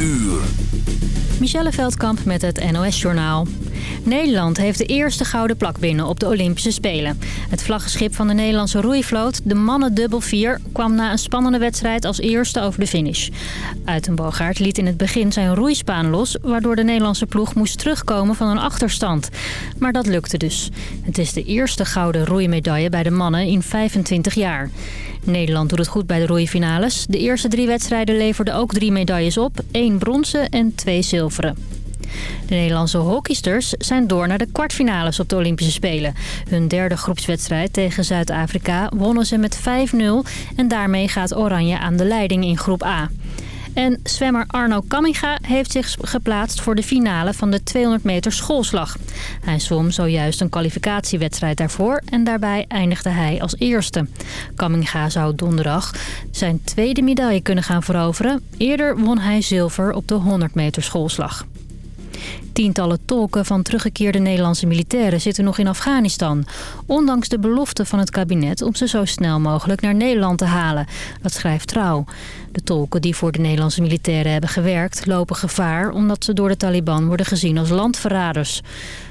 uur. Michelle Veldkamp met het NOS-journaal. Nederland heeft de eerste gouden plak binnen op de Olympische Spelen. Het vlaggenschip van de Nederlandse roeivloot, de mannen dubbel 4... kwam na een spannende wedstrijd als eerste over de finish. Uitenboogaard liet in het begin zijn roeispaan los... waardoor de Nederlandse ploeg moest terugkomen van een achterstand. Maar dat lukte dus. Het is de eerste gouden roeimedaille bij de mannen in 25 jaar. Nederland doet het goed bij de roeifinales. De eerste drie wedstrijden leverden ook drie medailles op. één bronzen en twee zilveren. De Nederlandse hockeysters zijn door naar de kwartfinales op de Olympische Spelen. Hun derde groepswedstrijd tegen Zuid-Afrika wonnen ze met 5-0... en daarmee gaat Oranje aan de leiding in groep A. En zwemmer Arno Kamminga heeft zich geplaatst voor de finale van de 200 meter schoolslag. Hij zwom zojuist een kwalificatiewedstrijd daarvoor en daarbij eindigde hij als eerste. Kamminga zou donderdag zijn tweede medaille kunnen gaan veroveren. Eerder won hij zilver op de 100 meter schoolslag. Tientallen tolken van teruggekeerde Nederlandse militairen zitten nog in Afghanistan. Ondanks de belofte van het kabinet om ze zo snel mogelijk naar Nederland te halen. Dat schrijft Trouw. De tolken die voor de Nederlandse militairen hebben gewerkt lopen gevaar... omdat ze door de Taliban worden gezien als landverraders.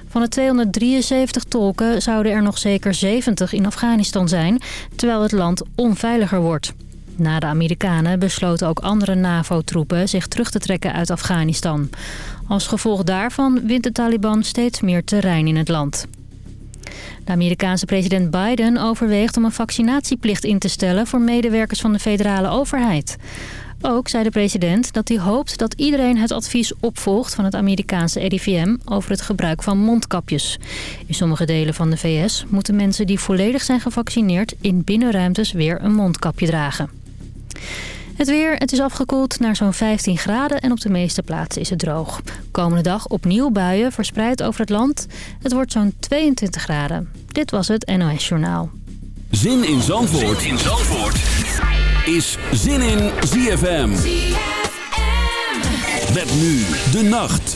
Van de 273 tolken zouden er nog zeker 70 in Afghanistan zijn... terwijl het land onveiliger wordt. Na de Amerikanen besloten ook andere NAVO-troepen zich terug te trekken uit Afghanistan. Als gevolg daarvan wint de Taliban steeds meer terrein in het land. De Amerikaanse president Biden overweegt om een vaccinatieplicht in te stellen... voor medewerkers van de federale overheid. Ook zei de president dat hij hoopt dat iedereen het advies opvolgt van het Amerikaanse RIVM over het gebruik van mondkapjes. In sommige delen van de VS moeten mensen die volledig zijn gevaccineerd in binnenruimtes weer een mondkapje dragen. Het weer, het is afgekoeld naar zo'n 15 graden en op de meeste plaatsen is het droog. Komende dag opnieuw buien verspreid over het land. Het wordt zo'n 22 graden. Dit was het NOS Journaal. Zin in Zandvoort, zin in Zandvoort. is Zin in ZFM. ZFM. Met nu de nacht.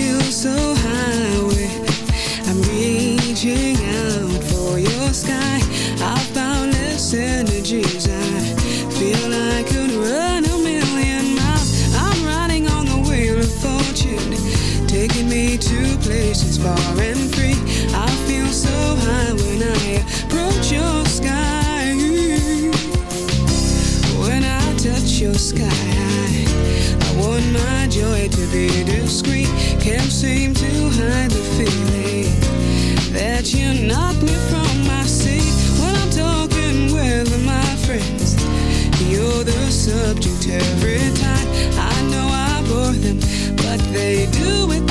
they do it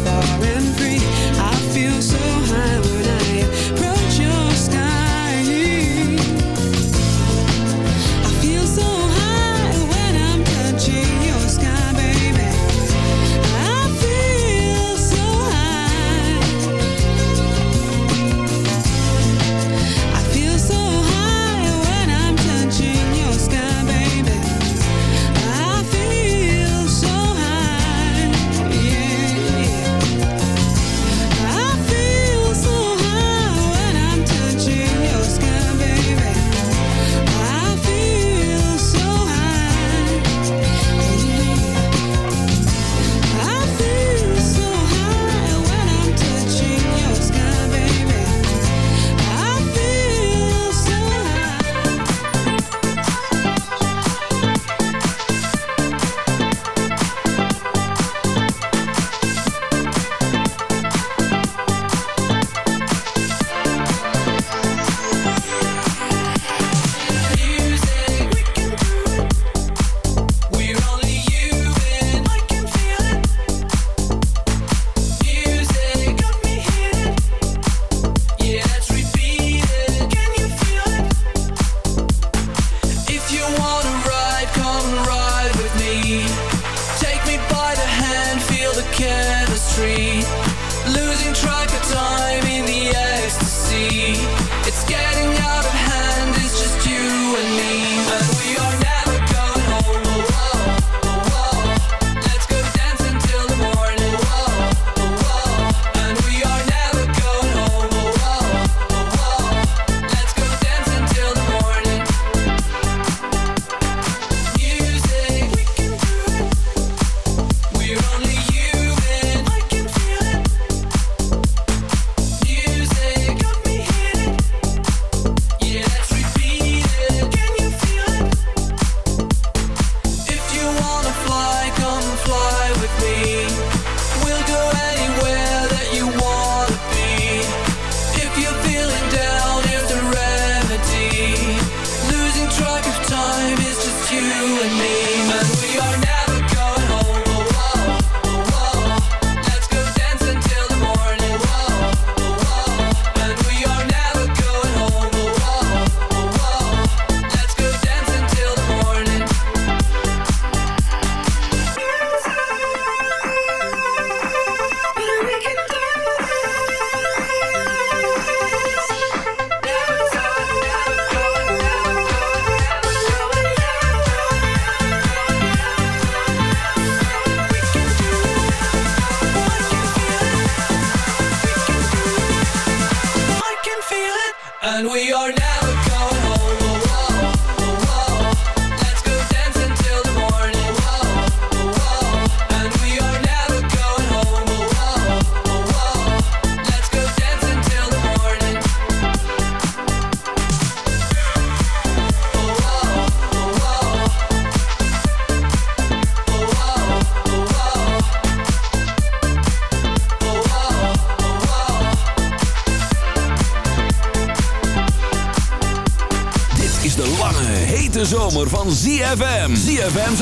stars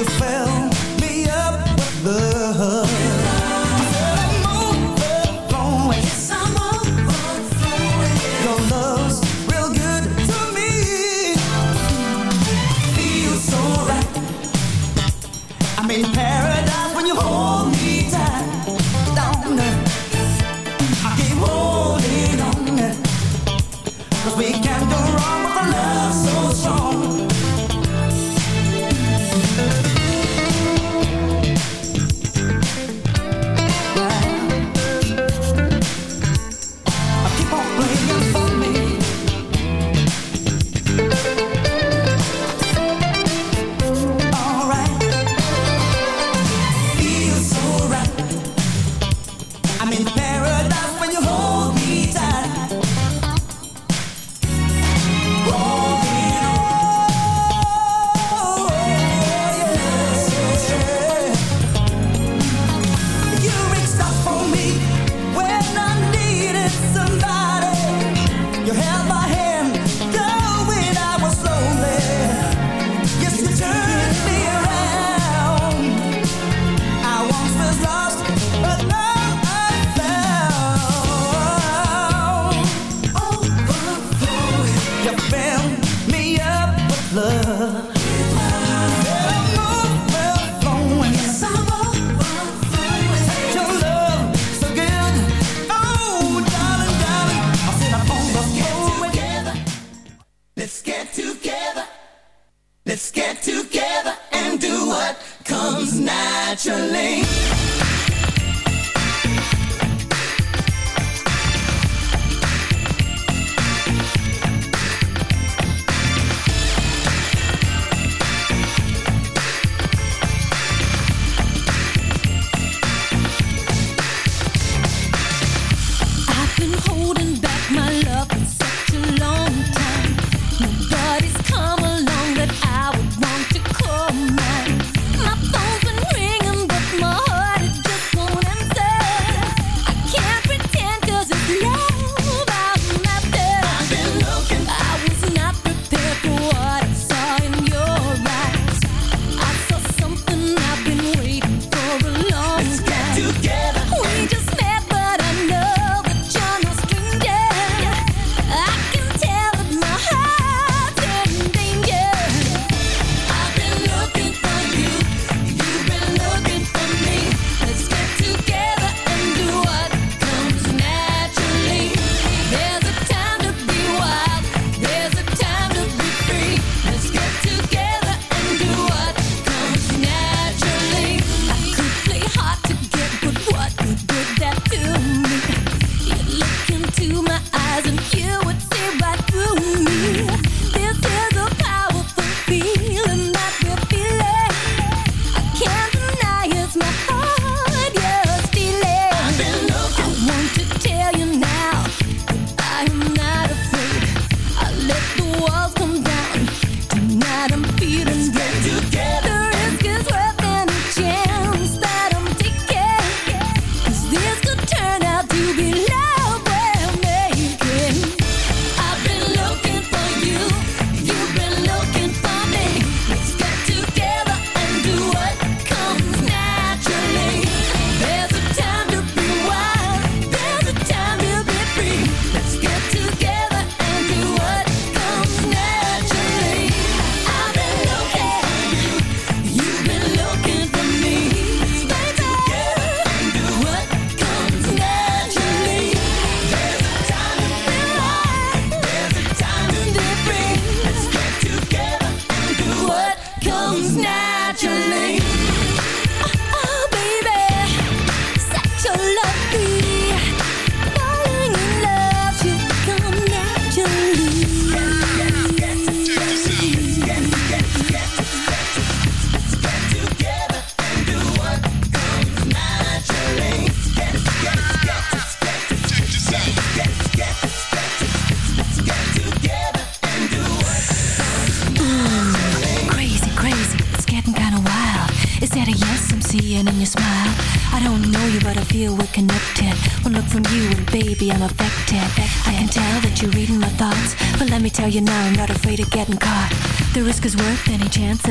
You filled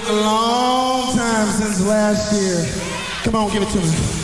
been a long time since last year. Come on, give it to me.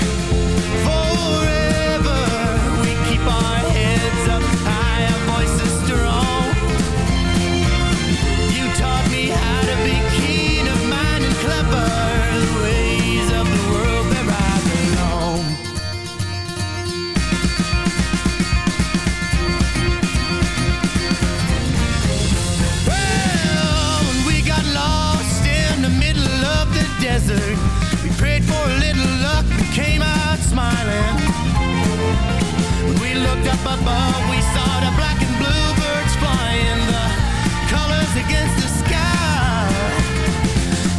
up above, we saw the black and blue birds flying, the colors against the sky.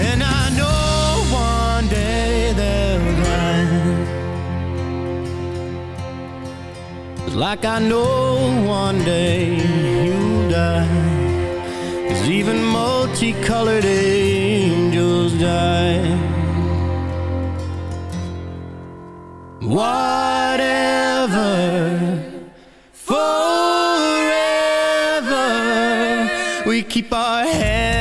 And I know one day they'll grind. Like I know one day you'll die. Cause even multicolored angels die. Whatever forever. We keep our heads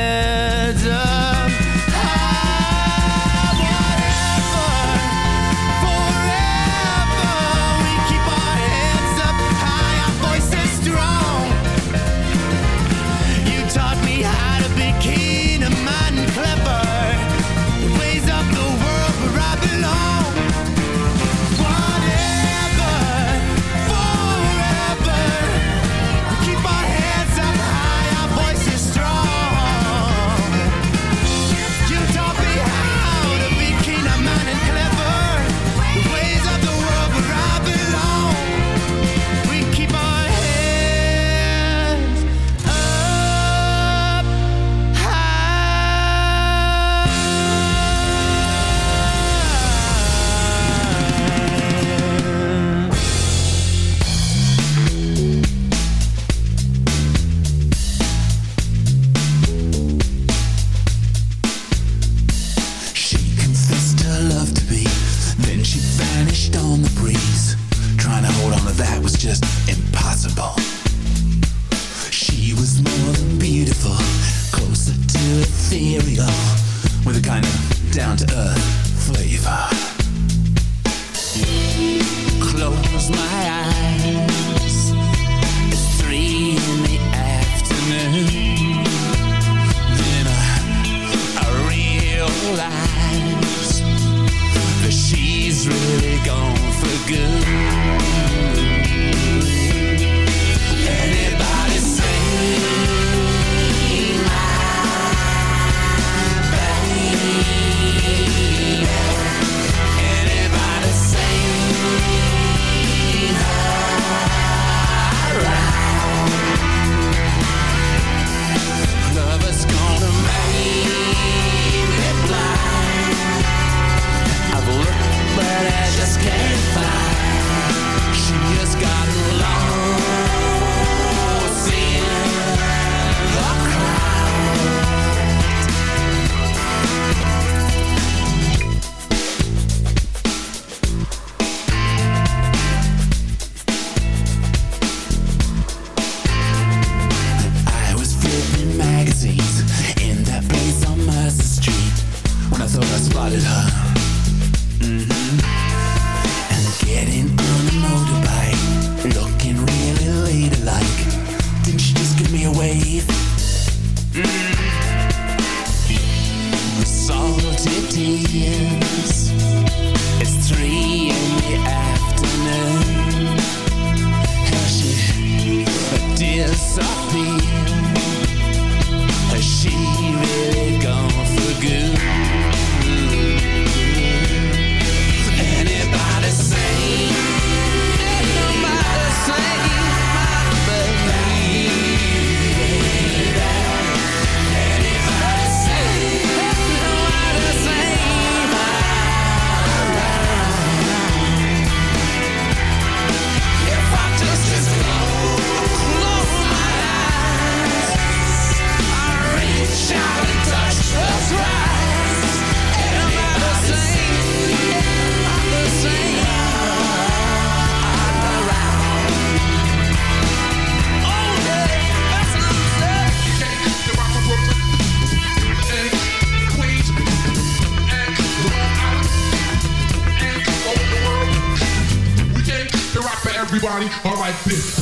alright bitch.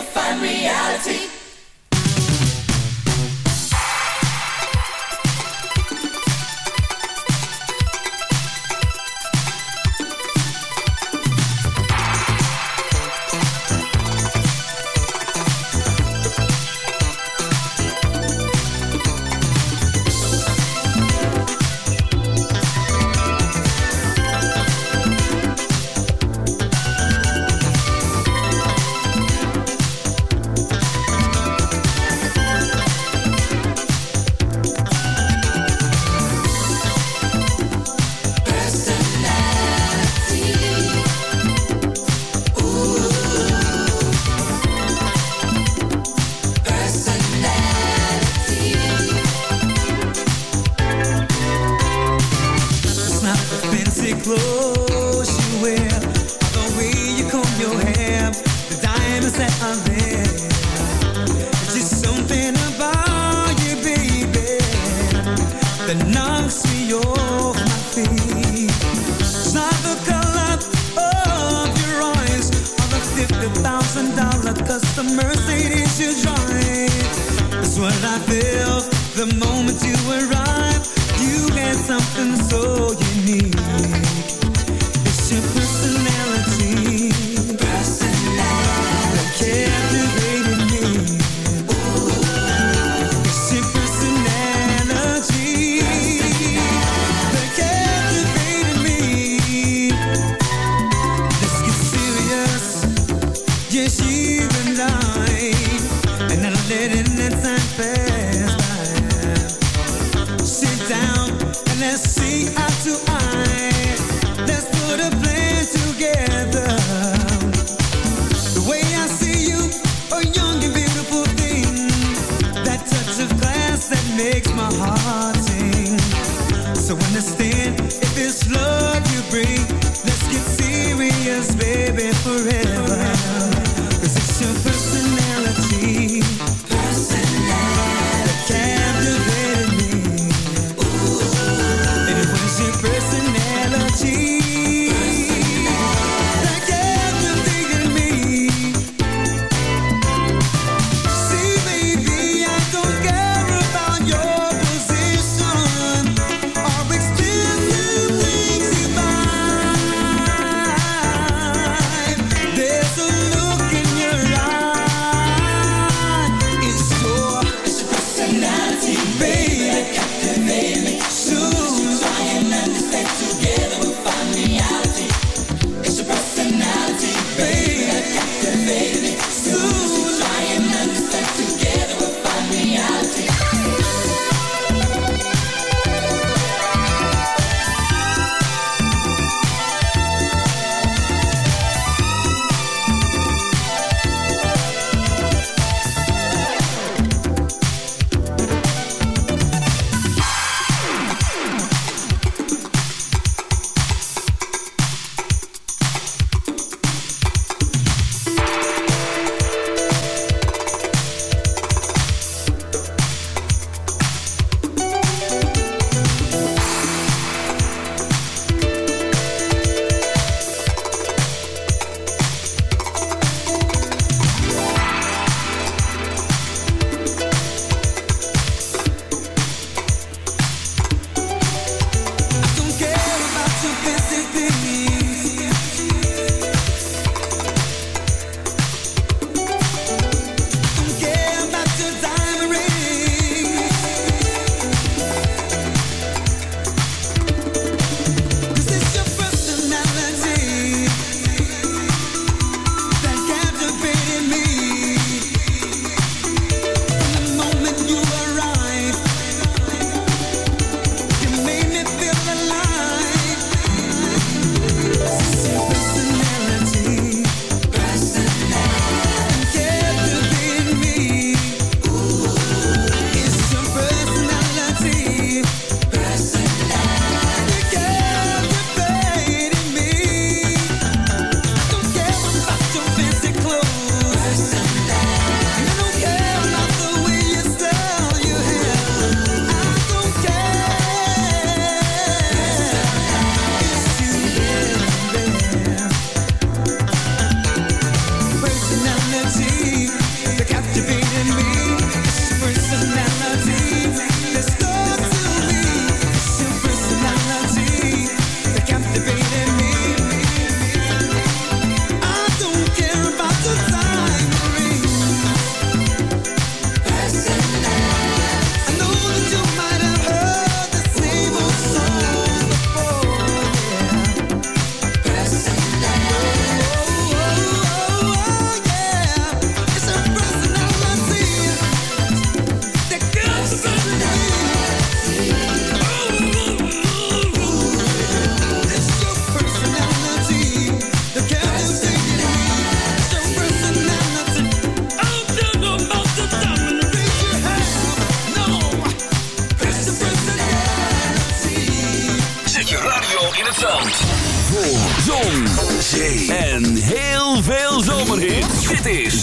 Find reality.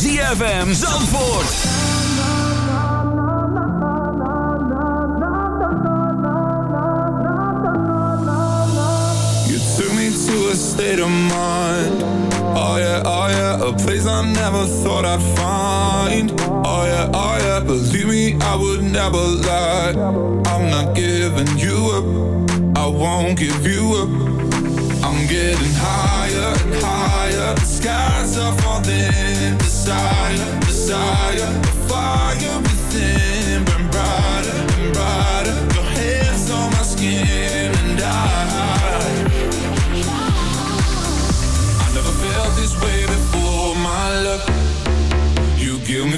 ZFM Zandvoort. You took me to a state of mind. Oh yeah, oh yeah, a place I never thought I'd find. Oh yeah, oh yeah, believe me, I would never lie. I'm not giving you up. I won't give you up. I'm getting higher and higher. The skies are falling. Desire, desire, the fire within burn brighter brighter. Your hands on my skin and I. I never felt this way before, my love. You give me